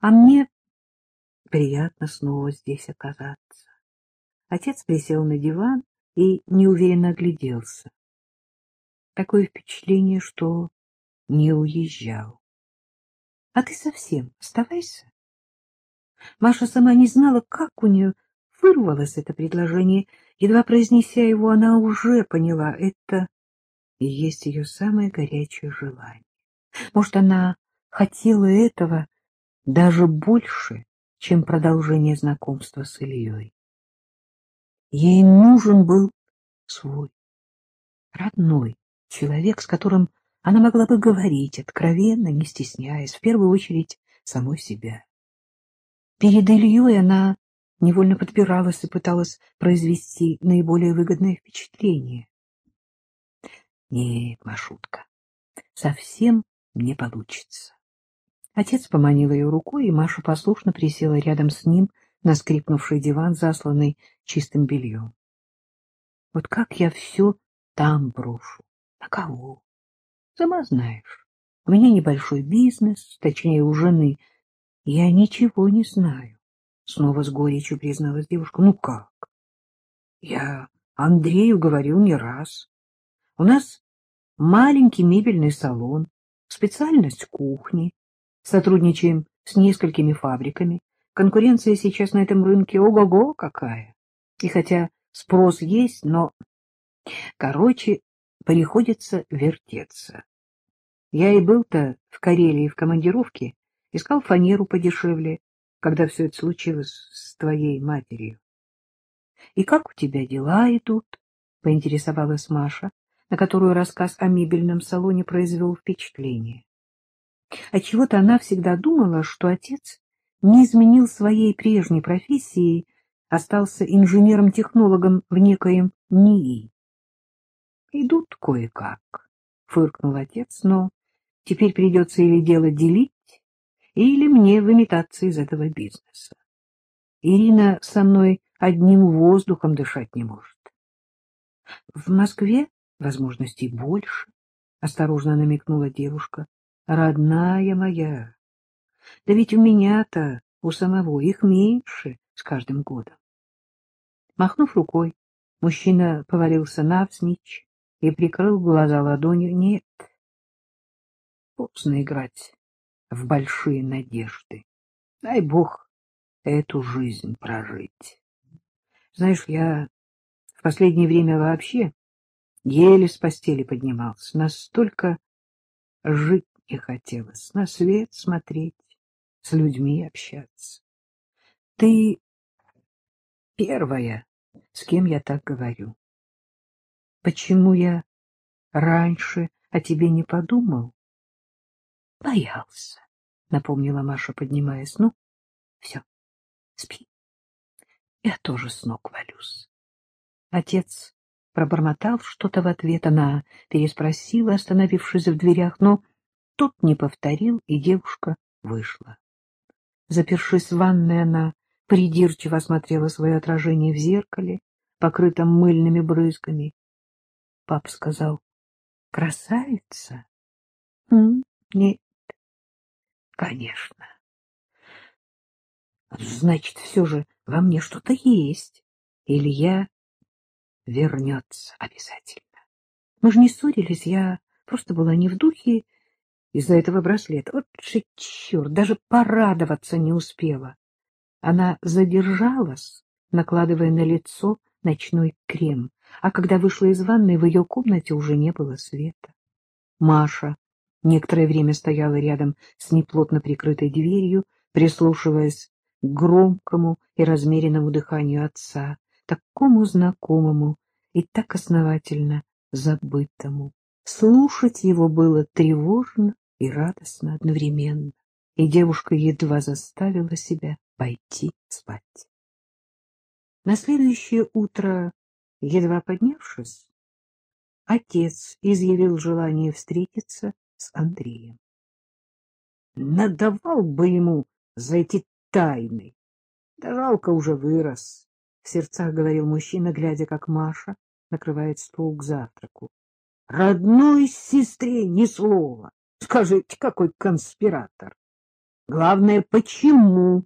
А мне приятно снова здесь оказаться. Отец присел на диван и неуверенно огляделся. Такое впечатление, что не уезжал. — А ты совсем оставайся. Маша сама не знала, как у нее вырвалось это предложение. Едва произнеся его, она уже поняла, это и есть ее самое горячее желание. Может, она хотела этого даже больше, чем продолжение знакомства с Ильей. Ей нужен был свой, родной человек, с которым она могла бы говорить откровенно, не стесняясь, в первую очередь самой себя. Перед Ильей она невольно подбиралась и пыталась произвести наиболее выгодное впечатление. Нет, Машутка, совсем не получится. Отец поманил ее рукой, и Маша послушно присела рядом с ним на скрипнувший диван, засланный чистым бельем. Вот как я все там брошу? На кого? Сама знаешь. У меня небольшой бизнес, точнее, у жены. Я ничего не знаю. Снова с горечью призналась девушка. Ну как? Я Андрею говорил не раз. У нас маленький мебельный салон, специальность кухни. Сотрудничаем с несколькими фабриками. Конкуренция сейчас на этом рынке ого-го какая. И хотя спрос есть, но... Короче, приходится вертеться. Я и был-то в Карелии в командировке, искал фанеру подешевле, когда все это случилось с твоей матерью. — И как у тебя дела идут? — поинтересовалась Маша, на которую рассказ о мебельном салоне произвел впечатление. Отчего-то она всегда думала, что отец не изменил своей прежней профессии, остался инженером-технологом в некоем НИИ. — Идут кое-как, — фыркнул отец, — но теперь придется или дело делить, или мне выметаться из этого бизнеса. Ирина со мной одним воздухом дышать не может. В Москве возможностей больше, — осторожно намекнула девушка. Родная моя, да ведь у меня-то, у самого, их меньше с каждым годом. Махнув рукой, мужчина повалился навзничь и прикрыл глаза ладонью. Нет, поздно играть в большие надежды. Дай бог эту жизнь прожить. Знаешь, я в последнее время вообще еле с постели поднимался. Настолько жить не хотелось, на свет смотреть, с людьми общаться. Ты первая, с кем я так говорю. Почему я раньше о тебе не подумал? Боялся, напомнила Маша, поднимаясь. Ну, все, спи. Я тоже с ног валюсь. Отец пробормотал что-то в ответ. Она переспросила, остановившись в дверях, но тот не повторил, и девушка вышла. Запершись в ванной, она придирчиво осмотрела свое отражение в зеркале, покрытом мыльными брызгами. Папа сказал, — Красавица? Нет. — Конечно. Значит, все же во мне что-то есть. Илья вернется обязательно. Мы же не ссорились, я просто была не в духе, из-за этого браслета. Вот же черт, даже порадоваться не успела. Она задержалась, накладывая на лицо ночной крем, а когда вышла из ванной, в ее комнате уже не было света. Маша некоторое время стояла рядом с неплотно прикрытой дверью, прислушиваясь к громкому и размеренному дыханию отца, такому знакомому и так основательно забытому. Слушать его было тревожно и радостно одновременно, и девушка едва заставила себя пойти спать. На следующее утро, едва поднявшись, отец изъявил желание встретиться с Андреем. Надавал бы ему за эти тайны. Да жалко уже вырос, — в сердцах говорил мужчина, глядя, как Маша накрывает стол к завтраку. Родной сестре ни слова. Скажите, какой конспиратор. Главное, почему